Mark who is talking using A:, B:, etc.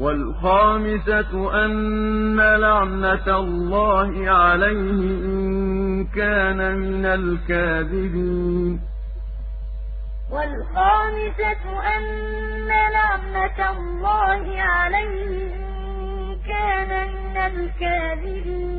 A: وَالْخَامِسَةُ أَنَّ لعنة اللَّهِ عَلَيْهِ إِن كَانَ مِنَ الْكَاذِبِينَ.
B: وَالْخَامِسَةُ أَنَّ لعنة اللَّهِ عَلَيْهِ إِن كَانَ مِنَ الْكَاذِبِينَ.